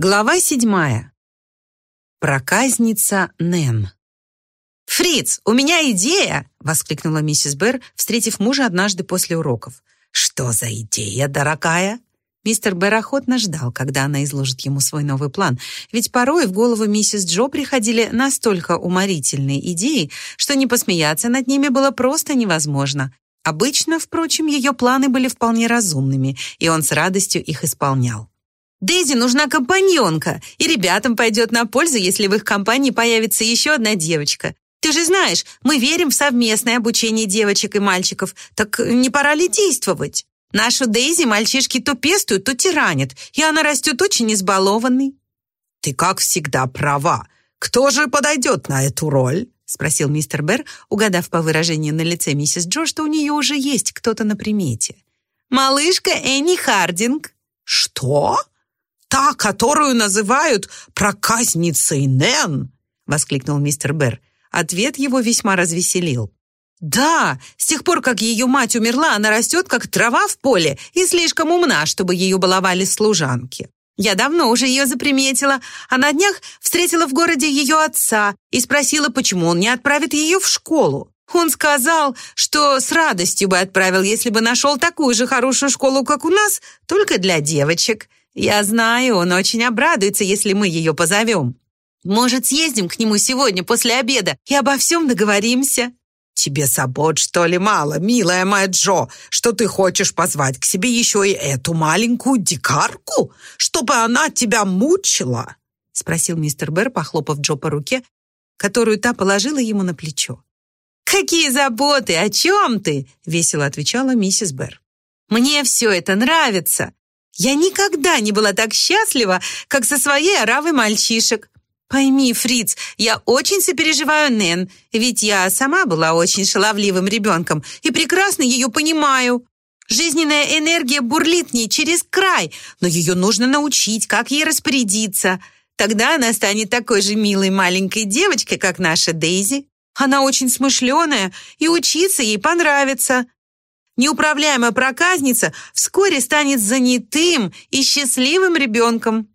Глава седьмая. Проказница Нэн. «Фриц, у меня идея!» — воскликнула миссис Берр, встретив мужа однажды после уроков. «Что за идея, дорогая?» Мистер Берр охотно ждал, когда она изложит ему свой новый план, ведь порой в голову миссис Джо приходили настолько уморительные идеи, что не посмеяться над ними было просто невозможно. Обычно, впрочем, ее планы были вполне разумными, и он с радостью их исполнял. Дейзи нужна компаньонка, и ребятам пойдет на пользу, если в их компании появится еще одна девочка. Ты же знаешь, мы верим в совместное обучение девочек и мальчиков, так не пора ли действовать? Нашу Дейзи мальчишки то пестуют, то тиранят, и она растет очень избалованной». «Ты, как всегда, права. Кто же подойдет на эту роль?» спросил мистер Берр, угадав по выражению на лице миссис Джо, что у нее уже есть кто-то на примете. «Малышка Энни Хардинг». «Что?» Та, которую называют проказницей Нэн?» — воскликнул мистер Берр. Ответ его весьма развеселил. «Да, с тех пор, как ее мать умерла, она растет, как трава в поле, и слишком умна, чтобы ее баловали служанки. Я давно уже ее заприметила, а на днях встретила в городе ее отца и спросила, почему он не отправит ее в школу. Он сказал, что с радостью бы отправил, если бы нашел такую же хорошую школу, как у нас, только для девочек. Я знаю, он очень обрадуется, если мы ее позовем. Может, съездим к нему сегодня после обеда и обо всем договоримся?» «Тебе забот, что ли, мало, милая моя Джо, что ты хочешь позвать к себе еще и эту маленькую дикарку, чтобы она тебя мучила?» спросил мистер Берр, похлопав Джо по руке, которую та положила ему на плечо. «Какие заботы! О чем ты?» — весело отвечала миссис Берр. «Мне все это нравится. Я никогда не была так счастлива, как со своей оравой мальчишек. Пойми, Фриц, я очень сопереживаю Нэн, ведь я сама была очень шаловливым ребенком и прекрасно ее понимаю. Жизненная энергия бурлит в ней через край, но ее нужно научить, как ей распорядиться. Тогда она станет такой же милой маленькой девочкой, как наша Дейзи. Она очень смышленая, и учиться ей понравится неуправляемая проказница вскоре станет занятым и счастливым ребенком.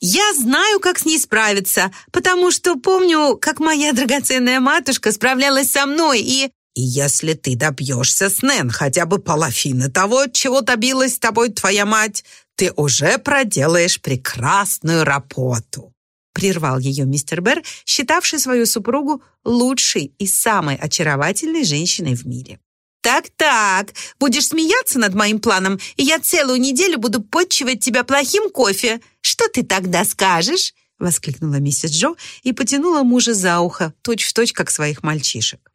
Я знаю, как с ней справиться, потому что помню, как моя драгоценная матушка справлялась со мной, и... Если ты добьешься с Нэн хотя бы половины того, чего добилась с тобой твоя мать, ты уже проделаешь прекрасную работу. Прервал ее мистер Берр, считавший свою супругу лучшей и самой очаровательной женщиной в мире. «Так-так, будешь смеяться над моим планом, и я целую неделю буду подчивать тебя плохим кофе. Что ты тогда скажешь?» воскликнула миссис Джо и потянула мужа за ухо, точь-в-точь, точь, как своих мальчишек.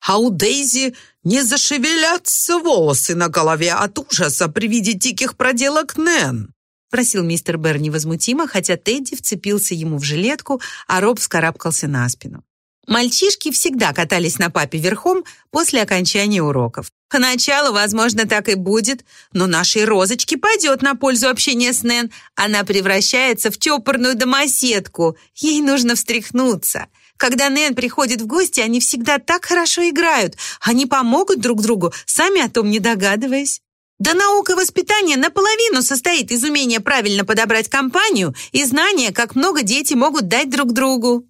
«А у Дейзи не зашевелятся волосы на голове от ужаса при виде диких проделок Нэн?» спросил мистер Берр невозмутимо, хотя Тедди вцепился ему в жилетку, а Роб вскарабкался на спину. Мальчишки всегда катались на папе верхом после окончания уроков. Поначалу, возможно, так и будет, но нашей розочке пойдет на пользу общения с Нэн. Она превращается в чопорную домоседку. Ей нужно встряхнуться. Когда Нэн приходит в гости, они всегда так хорошо играют. Они помогут друг другу, сами о том не догадываясь. Да наука воспитания наполовину состоит из умения правильно подобрать компанию и знания, как много дети могут дать друг другу.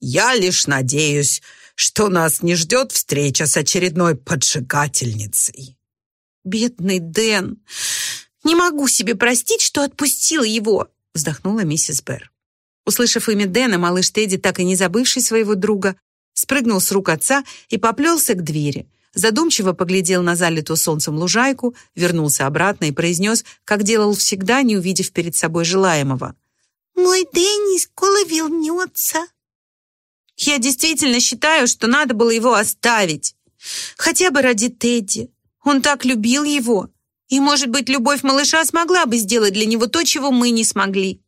Я лишь надеюсь, что нас не ждет встреча с очередной поджигательницей. Бедный Дэн. Не могу себе простить, что отпустила его, вздохнула миссис Берр. Услышав имя Дэна, малыш Тедди, так и не забывший своего друга, спрыгнул с рук отца и поплелся к двери. Задумчиво поглядел на залитую солнцем лужайку, вернулся обратно и произнес, как делал всегда, не увидев перед собой желаемого. «Мой Дэнни скоро вернется». Я действительно считаю, что надо было его оставить. Хотя бы ради Тедди. Он так любил его. И, может быть, любовь малыша смогла бы сделать для него то, чего мы не смогли.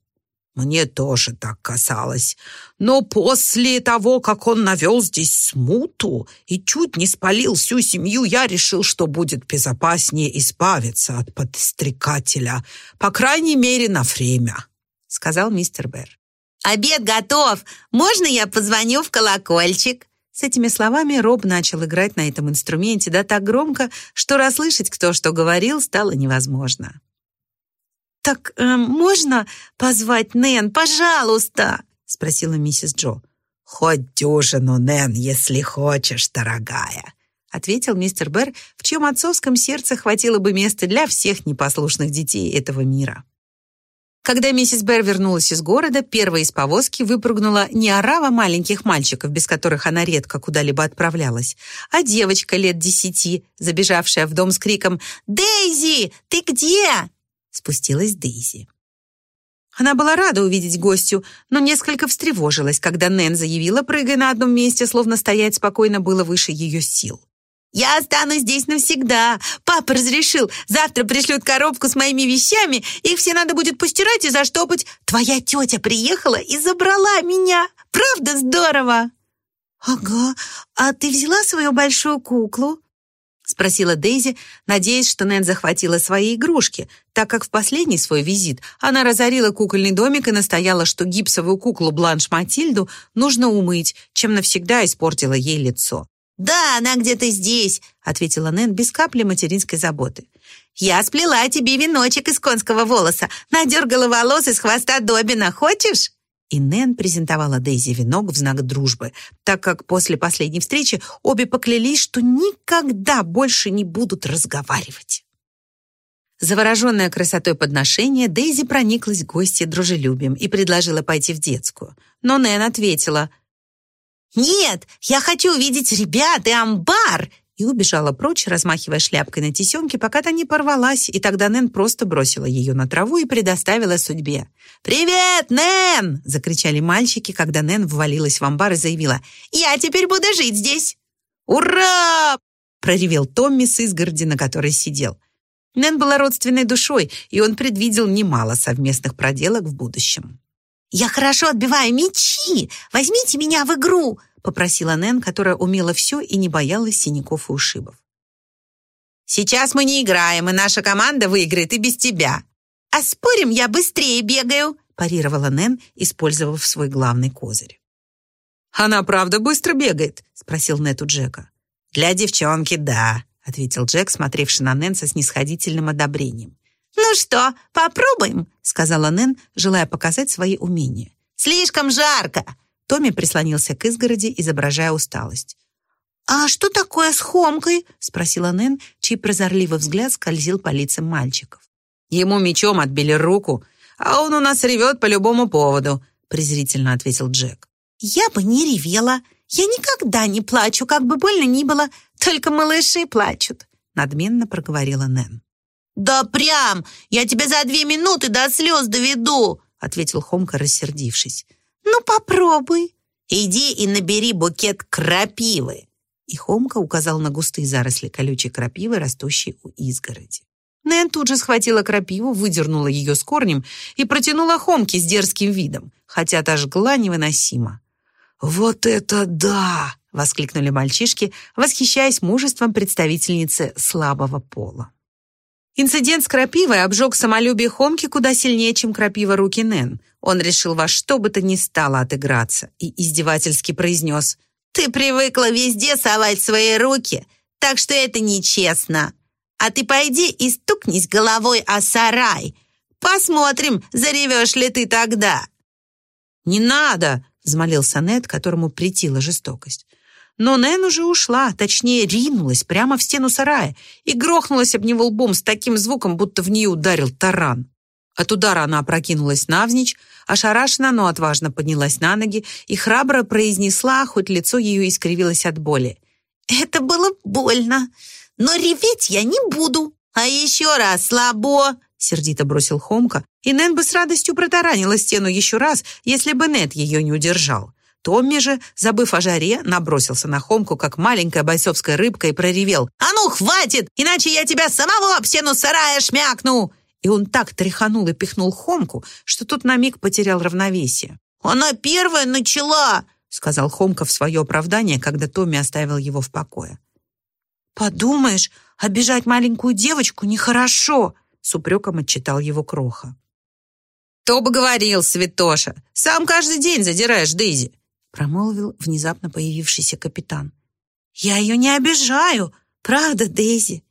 Мне тоже так казалось. Но после того, как он навел здесь смуту и чуть не спалил всю семью, я решил, что будет безопаснее избавиться от подстрекателя, по крайней мере, на время, сказал мистер Берр. «Обед готов! Можно я позвоню в колокольчик?» С этими словами Роб начал играть на этом инструменте да так громко, что расслышать, кто что говорил, стало невозможно. «Так э, можно позвать Нэн, пожалуйста?» спросила миссис Джо. «Хоть дюжину, Нэн, если хочешь, дорогая», ответил мистер Берр, в чьем отцовском сердце хватило бы места для всех непослушных детей этого мира. Когда миссис Берр вернулась из города, первой из повозки выпрыгнула не орава маленьких мальчиков, без которых она редко куда-либо отправлялась, а девочка лет десяти, забежавшая в дом с криком «Дейзи, ты где?» Спустилась Дейзи. Она была рада увидеть гостю, но несколько встревожилась, когда Нэн заявила, прыгая на одном месте, словно стоять спокойно было выше ее сил. «Я останусь здесь навсегда. Папа разрешил. Завтра пришлют коробку с моими вещами. Их все надо будет постирать и заштопать. Твоя тетя приехала и забрала меня. Правда здорово?» «Ага. А ты взяла свою большую куклу?» спросила Дейзи, надеясь, что Нэн захватила свои игрушки, так как в последний свой визит она разорила кукольный домик и настояла, что гипсовую куклу Бланш Матильду нужно умыть, чем навсегда испортила ей лицо. «Да, она где-то здесь», — ответила Нэн без капли материнской заботы. «Я сплела тебе веночек из конского волоса, надергала волос из хвоста Добина. Хочешь?» И Нэн презентовала Дейзи венок в знак дружбы, так как после последней встречи обе поклялись, что никогда больше не будут разговаривать. Завороженная красотой подношения, Дейзи прониклась к гости дружелюбием и предложила пойти в детскую. Но Нэн ответила, «Нет, я хочу увидеть ребят и амбар!» и убежала прочь, размахивая шляпкой на тесемке, пока та не порвалась, и тогда Нэн просто бросила ее на траву и предоставила судьбе. «Привет, Нэн!» — закричали мальчики, когда Нэн ввалилась в амбар и заявила «Я теперь буду жить здесь!» «Ура!» — проревел Томми с изгороди, на которой сидел. Нэн была родственной душой, и он предвидел немало совместных проделок в будущем. «Я хорошо отбиваю мячи! Возьмите меня в игру!» попросила Нэн, которая умела все и не боялась синяков и ушибов. «Сейчас мы не играем, и наша команда выиграет и без тебя. А спорим, я быстрее бегаю!» парировала Нэн, использовав свой главный козырь. «Она правда быстро бегает?» спросил Нет у Джека. «Для девчонки, да», ответил Джек, смотревший на Нэн со снисходительным одобрением. «Ну что, попробуем?» сказала Нэн, желая показать свои умения. «Слишком жарко!» Томми прислонился к изгороди, изображая усталость. «А что такое с Хомкой?» спросила Нэн, чей прозорливый взгляд скользил по лицам мальчиков. «Ему мечом отбили руку, а он у нас ревет по любому поводу», презрительно ответил Джек. «Я бы не ревела. Я никогда не плачу, как бы больно ни было. Только малыши плачут», надменно проговорила Нэн. «Да прям! Я тебя за две минуты до слез доведу!» ответил Хомка, рассердившись. «Ну, попробуй. Иди и набери букет крапивы». И Хомка указал на густые заросли колючей крапивы, растущей у изгороди. Нэн тут же схватила крапиву, выдернула ее с корнем и протянула Хомке с дерзким видом, хотя та жгла невыносимо. «Вот это да!» — воскликнули мальчишки, восхищаясь мужеством представительницы слабого пола. Инцидент с крапивой обжег самолюбие Хомки куда сильнее, чем крапива руки Нэн. Он решил во что бы то ни стало отыграться и издевательски произнес «Ты привыкла везде совать свои руки, так что это нечестно. А ты пойди и стукнись головой о сарай. Посмотрим, заревешь ли ты тогда». «Не надо!» — взмолился Нед, которому претила жестокость. Но Нэн уже ушла, точнее, ринулась прямо в стену сарая и грохнулась об него лбом с таким звуком, будто в нее ударил таран. От удара она опрокинулась навзничь, ошарашена, но отважно поднялась на ноги и храбро произнесла, хоть лицо ее искривилось от боли. «Это было больно, но реветь я не буду. А еще раз слабо!» сердито бросил Хомка, и Нэн бы с радостью протаранила стену еще раз, если бы Нет ее не удержал. Томми же, забыв о жаре, набросился на Хомку, как маленькая бойцовская рыбка, и проревел. «А ну, хватит! Иначе я тебя самого об стену сарая шмякну!» И он так тряханул и пихнул Хомку, что тот на миг потерял равновесие. «Она первая начала!» сказал Хомка в свое оправдание, когда Томми оставил его в покое. «Подумаешь, обижать маленькую девочку нехорошо!» с упреком отчитал его Кроха. «Кто бы говорил, Святоша! Сам каждый день задираешь Дейзи!» Промолвил внезапно появившийся капитан. «Я ее не обижаю, правда, Дейзи?»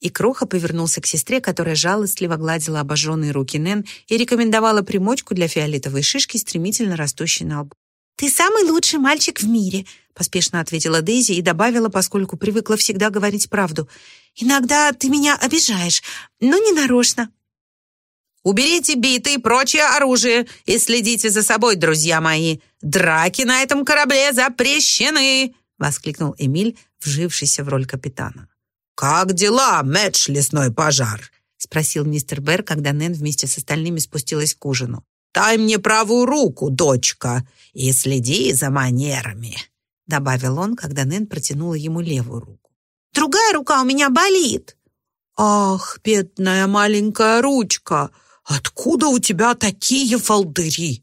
И Кроха повернулся к сестре, которая жалостливо гладила обожженные руки Нэн и рекомендовала примочку для фиолетовой шишки, стремительно растущей на лбу. «Ты самый лучший мальчик в мире», поспешно ответила Дейзи и добавила, поскольку привыкла всегда говорить правду. «Иногда ты меня обижаешь, но не нарочно». «Уберите биты и прочее оружие и следите за собой, друзья мои. Драки на этом корабле запрещены!» воскликнул Эмиль, вжившийся в роль капитана. «Как дела, Мэтч, лесной пожар?» спросил мистер Берр, когда Нэн вместе с остальными спустилась к ужину. «Дай мне правую руку, дочка, и следи за манерами», добавил он, когда Нэн протянула ему левую руку. «Другая рука у меня болит». «Ах, бедная маленькая ручка, откуда у тебя такие волдыри?»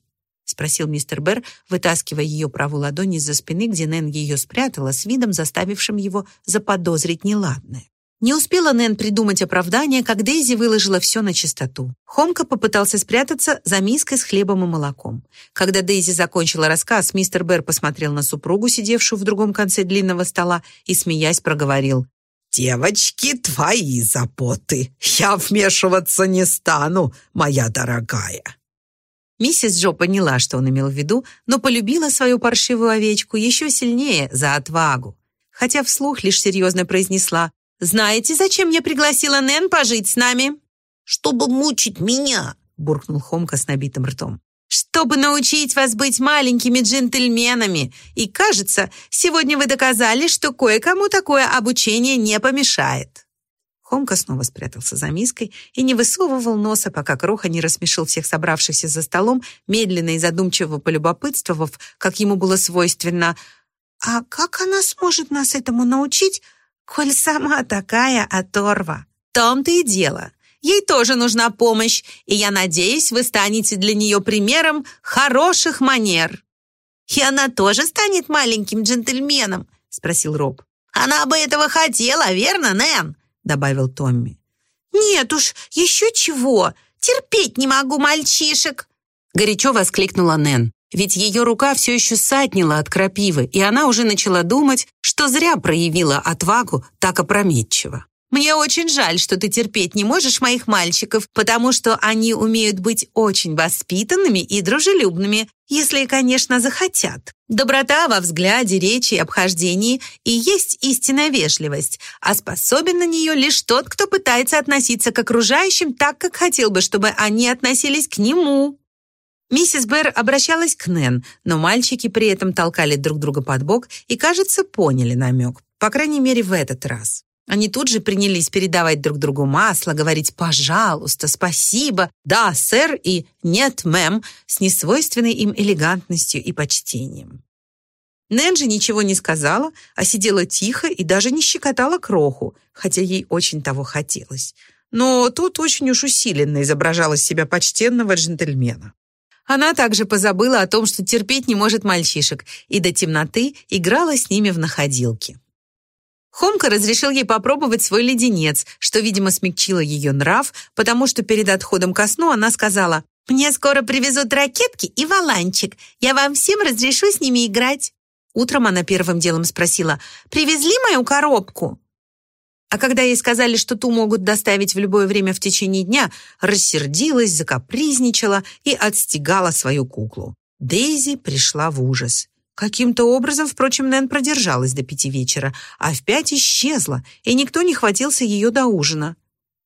спросил мистер Берр, вытаскивая ее правую ладонь из-за спины, где Нэн ее спрятала, с видом, заставившим его заподозрить неладное. Не успела Нэн придумать оправдание, как Дейзи выложила все на чистоту. Хомка попытался спрятаться за миской с хлебом и молоком. Когда Дейзи закончила рассказ, мистер Берр посмотрел на супругу, сидевшую в другом конце длинного стола, и, смеясь, проговорил. «Девочки, твои заботы. Я вмешиваться не стану, моя дорогая». Миссис Джо поняла, что он имел в виду, но полюбила свою паршивую овечку еще сильнее за отвагу. Хотя вслух лишь серьезно произнесла «Знаете, зачем я пригласила Нэн пожить с нами?» «Чтобы мучить меня», — буркнул Хомка с набитым ртом. «Чтобы научить вас быть маленькими джентльменами. И, кажется, сегодня вы доказали, что кое-кому такое обучение не помешает». Хомка снова спрятался за миской и не высовывал носа, пока Кроха не рассмешил всех собравшихся за столом, медленно и задумчиво полюбопытствовав, как ему было свойственно. «А как она сможет нас этому научить, коль сама такая оторва?» «В том-то и дело. Ей тоже нужна помощь, и я надеюсь, вы станете для нее примером хороших манер». «И она тоже станет маленьким джентльменом?» — спросил Роб. «Она бы этого хотела, верно, Нэн?» добавил Томми. «Нет уж, еще чего! Терпеть не могу мальчишек!» Горячо воскликнула Нэн. Ведь ее рука все еще саднила от крапивы, и она уже начала думать, что зря проявила отвагу так опрометчиво. Мне очень жаль, что ты терпеть не можешь моих мальчиков, потому что они умеют быть очень воспитанными и дружелюбными, если, конечно, захотят. Доброта во взгляде, речи и обхождении и есть истинная вежливость, а способен на нее лишь тот, кто пытается относиться к окружающим так, как хотел бы, чтобы они относились к нему. Миссис Берр обращалась к Нэн, но мальчики при этом толкали друг друга под бок и, кажется, поняли намек, по крайней мере, в этот раз. Они тут же принялись передавать друг другу масло, говорить «пожалуйста», «спасибо», «да, сэр» и «нет, мэм» с несвойственной им элегантностью и почтением. Нэнджи ничего не сказала, а сидела тихо и даже не щекотала кроху, хотя ей очень того хотелось. Но тот очень уж усиленно изображал из себя почтенного джентльмена. Она также позабыла о том, что терпеть не может мальчишек, и до темноты играла с ними в находилки. Хомка разрешил ей попробовать свой леденец, что, видимо, смягчило ее нрав, потому что перед отходом ко сну она сказала, «Мне скоро привезут ракетки и валанчик. Я вам всем разрешу с ними играть». Утром она первым делом спросила, «Привезли мою коробку?» А когда ей сказали, что ту могут доставить в любое время в течение дня, рассердилась, закапризничала и отстегала свою куклу. Дейзи пришла в ужас. Каким-то образом, впрочем, Нэн продержалась до пяти вечера, а в пять исчезла, и никто не хватился ее до ужина,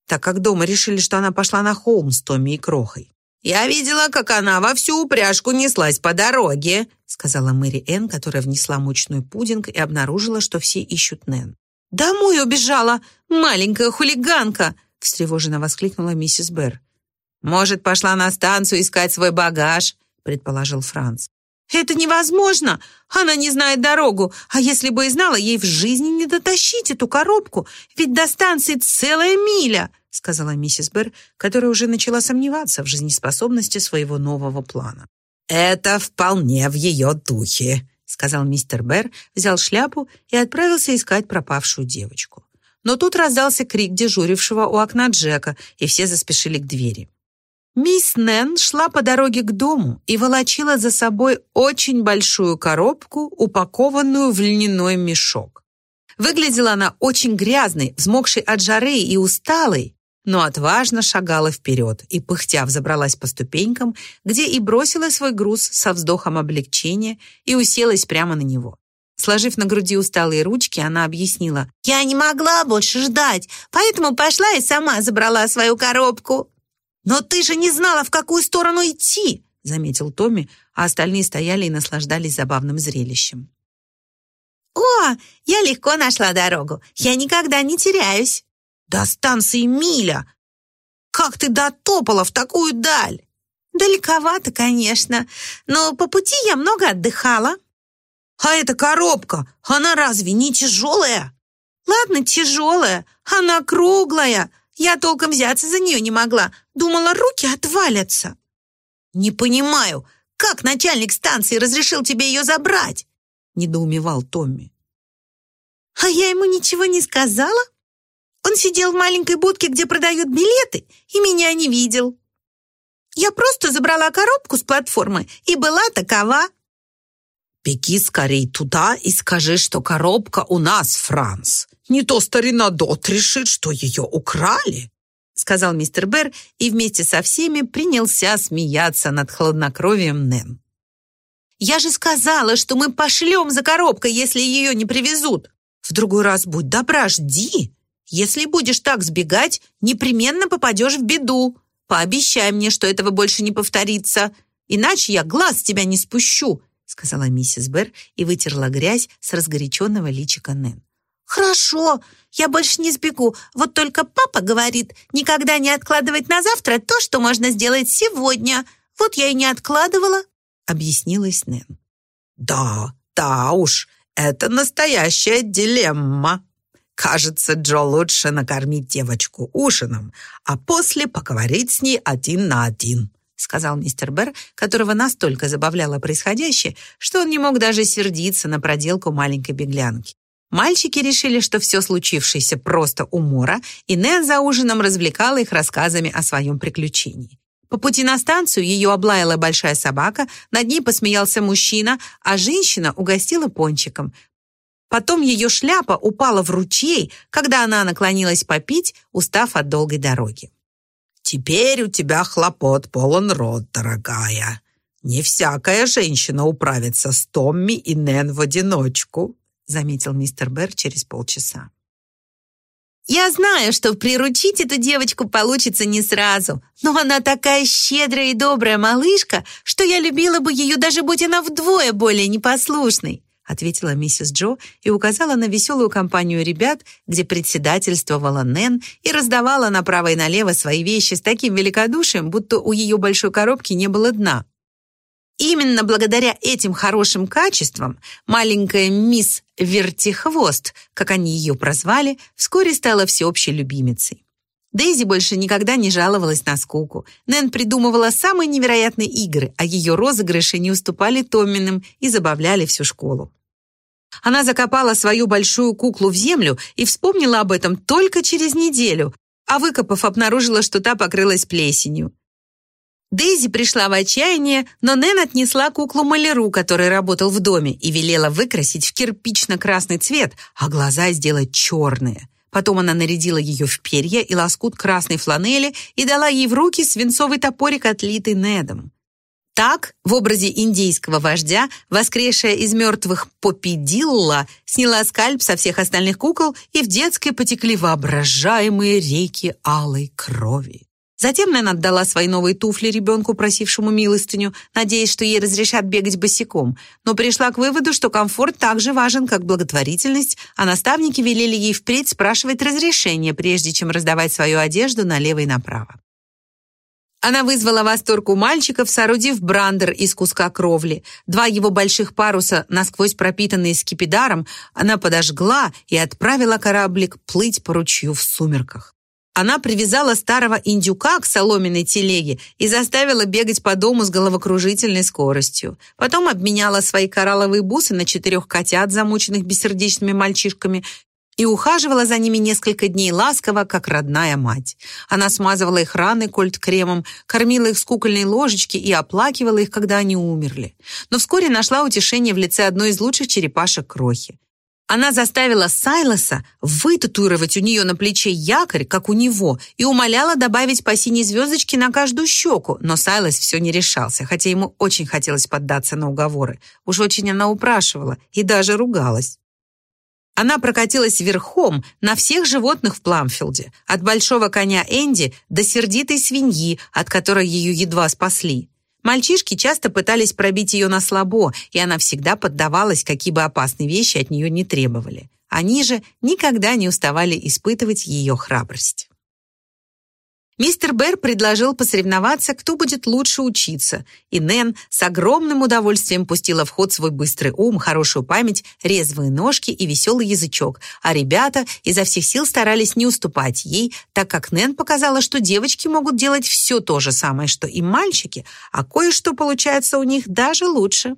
так как дома решили, что она пошла на холм с Томми и Крохой. «Я видела, как она во всю упряжку неслась по дороге», сказала Мэри Энн, которая внесла мучной пудинг и обнаружила, что все ищут Нэн. «Домой убежала! Маленькая хулиганка!» встревоженно воскликнула миссис Берр. «Может, пошла на станцию искать свой багаж?» предположил Франц. «Это невозможно! Она не знает дорогу, а если бы и знала, ей в жизни не дотащить эту коробку, ведь до станции целая миля!» сказала миссис Берр, которая уже начала сомневаться в жизнеспособности своего нового плана. «Это вполне в ее духе», сказал мистер Берр, взял шляпу и отправился искать пропавшую девочку. Но тут раздался крик дежурившего у окна Джека, и все заспешили к двери. Мисс Нэн шла по дороге к дому и волочила за собой очень большую коробку, упакованную в льняной мешок. Выглядела она очень грязной, взмокшей от жары и усталой, но отважно шагала вперед и, пыхтя, взобралась по ступенькам, где и бросила свой груз со вздохом облегчения и уселась прямо на него. Сложив на груди усталые ручки, она объяснила. «Я не могла больше ждать, поэтому пошла и сама забрала свою коробку». «Но ты же не знала, в какую сторону идти!» заметил Томми, а остальные стояли и наслаждались забавным зрелищем. «О, я легко нашла дорогу. Я никогда не теряюсь». «До станции миля! Как ты дотопала в такую даль?» «Далековато, конечно, но по пути я много отдыхала». «А эта коробка, она разве не тяжелая?» «Ладно, тяжелая, она круглая. Я толком взяться за нее не могла. Думала, руки отвалятся». «Не понимаю, как начальник станции разрешил тебе ее забрать?» недоумевал Томми. «А я ему ничего не сказала? Он сидел в маленькой будке, где продают билеты, и меня не видел. Я просто забрала коробку с платформы и была такова». «Беги скорей туда и скажи, что коробка у нас, Франц. Не то старина Дот решит, что ее украли» сказал мистер Бэр и вместе со всеми принялся смеяться над хладнокровием Нэн. «Я же сказала, что мы пошлем за коробкой, если ее не привезут. В другой раз будь добра, жди. Если будешь так сбегать, непременно попадешь в беду. Пообещай мне, что этого больше не повторится, иначе я глаз с тебя не спущу», сказала миссис Бэр и вытерла грязь с разгоряченного личика Нэн. «Хорошо, я больше не сбегу. Вот только папа говорит, никогда не откладывать на завтра то, что можно сделать сегодня. Вот я и не откладывала», — объяснилась Нэн. «Да, да уж, это настоящая дилемма. Кажется, Джо лучше накормить девочку ужином, а после поговорить с ней один на один», — сказал мистер Берр, которого настолько забавляло происходящее, что он не мог даже сердиться на проделку маленькой беглянки. Мальчики решили, что все случившееся просто умора, и Нэн за ужином развлекала их рассказами о своем приключении. По пути на станцию ее облаяла большая собака, над ней посмеялся мужчина, а женщина угостила пончиком. Потом ее шляпа упала в ручей, когда она наклонилась попить, устав от долгой дороги. «Теперь у тебя хлопот полон рот, дорогая. Не всякая женщина управится с Томми и Нэн в одиночку», заметил мистер Берр через полчаса. «Я знаю, что приручить эту девочку получится не сразу, но она такая щедрая и добрая малышка, что я любила бы ее, даже будь она вдвое более непослушной», ответила миссис Джо и указала на веселую компанию ребят, где председательствовала Нэн и раздавала направо и налево свои вещи с таким великодушием, будто у ее большой коробки не было дна. Именно благодаря этим хорошим качествам маленькая мисс Вертихвост, как они ее прозвали, вскоре стала всеобщей любимицей. Дейзи больше никогда не жаловалась на скуку. Нэн придумывала самые невероятные игры, а ее розыгрыши не уступали Томминым и забавляли всю школу. Она закопала свою большую куклу в землю и вспомнила об этом только через неделю, а выкопав, обнаружила, что та покрылась плесенью. Дейзи пришла в отчаяние, но Нэн отнесла куклу маляру, который работал в доме, и велела выкрасить в кирпично-красный цвет, а глаза сделать черные. Потом она нарядила ее в перья и лоскут красной фланели и дала ей в руки свинцовый топорик, отлитый Недом. Так, в образе индейского вождя, воскресшая из мертвых Попидилла сняла скальп со всех остальных кукол, и в детской потекли воображаемые реки алой крови. Затем Нэн отдала свои новые туфли ребенку, просившему милостыню, надеясь, что ей разрешат бегать босиком, но пришла к выводу, что комфорт так же важен, как благотворительность, а наставники велели ей впредь спрашивать разрешение, прежде чем раздавать свою одежду налево и направо. Она вызвала восторг у мальчиков, соорудив брандер из куска кровли. Два его больших паруса, насквозь пропитанные скипидаром, она подожгла и отправила кораблик плыть по ручью в сумерках. Она привязала старого индюка к соломенной телеге и заставила бегать по дому с головокружительной скоростью. Потом обменяла свои коралловые бусы на четырех котят, замученных бессердечными мальчишками, и ухаживала за ними несколько дней ласково, как родная мать. Она смазывала их раны кольт-кремом, кормила их с кукольной ложечки и оплакивала их, когда они умерли. Но вскоре нашла утешение в лице одной из лучших черепашек Крохи. Она заставила Сайлоса вытатуировать у нее на плече якорь, как у него, и умоляла добавить по синей звездочке на каждую щеку, но Сайлос все не решался, хотя ему очень хотелось поддаться на уговоры. Уж очень она упрашивала и даже ругалась. Она прокатилась верхом на всех животных в Пламфилде, от большого коня Энди до сердитой свиньи, от которой ее едва спасли. Мальчишки часто пытались пробить ее на слабо, и она всегда поддавалась, какие бы опасные вещи от нее не требовали. Они же никогда не уставали испытывать ее храбрость. Мистер Бэр предложил посоревноваться, кто будет лучше учиться, и Нэн с огромным удовольствием пустила в ход свой быстрый ум, хорошую память, резвые ножки и веселый язычок, а ребята изо всех сил старались не уступать ей, так как Нэн показала, что девочки могут делать все то же самое, что и мальчики, а кое-что получается у них даже лучше.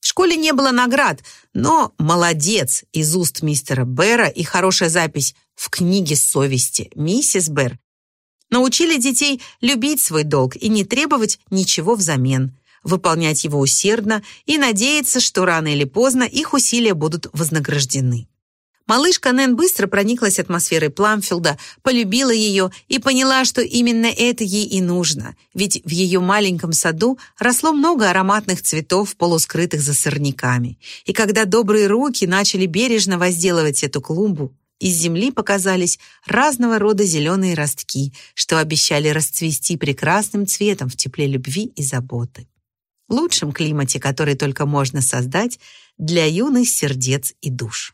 В школе не было наград, но «молодец» из уст мистера Бэра и хорошая запись в книге совести миссис Бэр научили детей любить свой долг и не требовать ничего взамен, выполнять его усердно и надеяться, что рано или поздно их усилия будут вознаграждены. Малышка Нэн быстро прониклась атмосферой Пламфилда, полюбила ее и поняла, что именно это ей и нужно, ведь в ее маленьком саду росло много ароматных цветов, полускрытых за сорняками. И когда добрые руки начали бережно возделывать эту клумбу, из земли показались разного рода зеленые ростки, что обещали расцвести прекрасным цветом в тепле любви и заботы. Лучшем климате, который только можно создать для юных сердец и душ.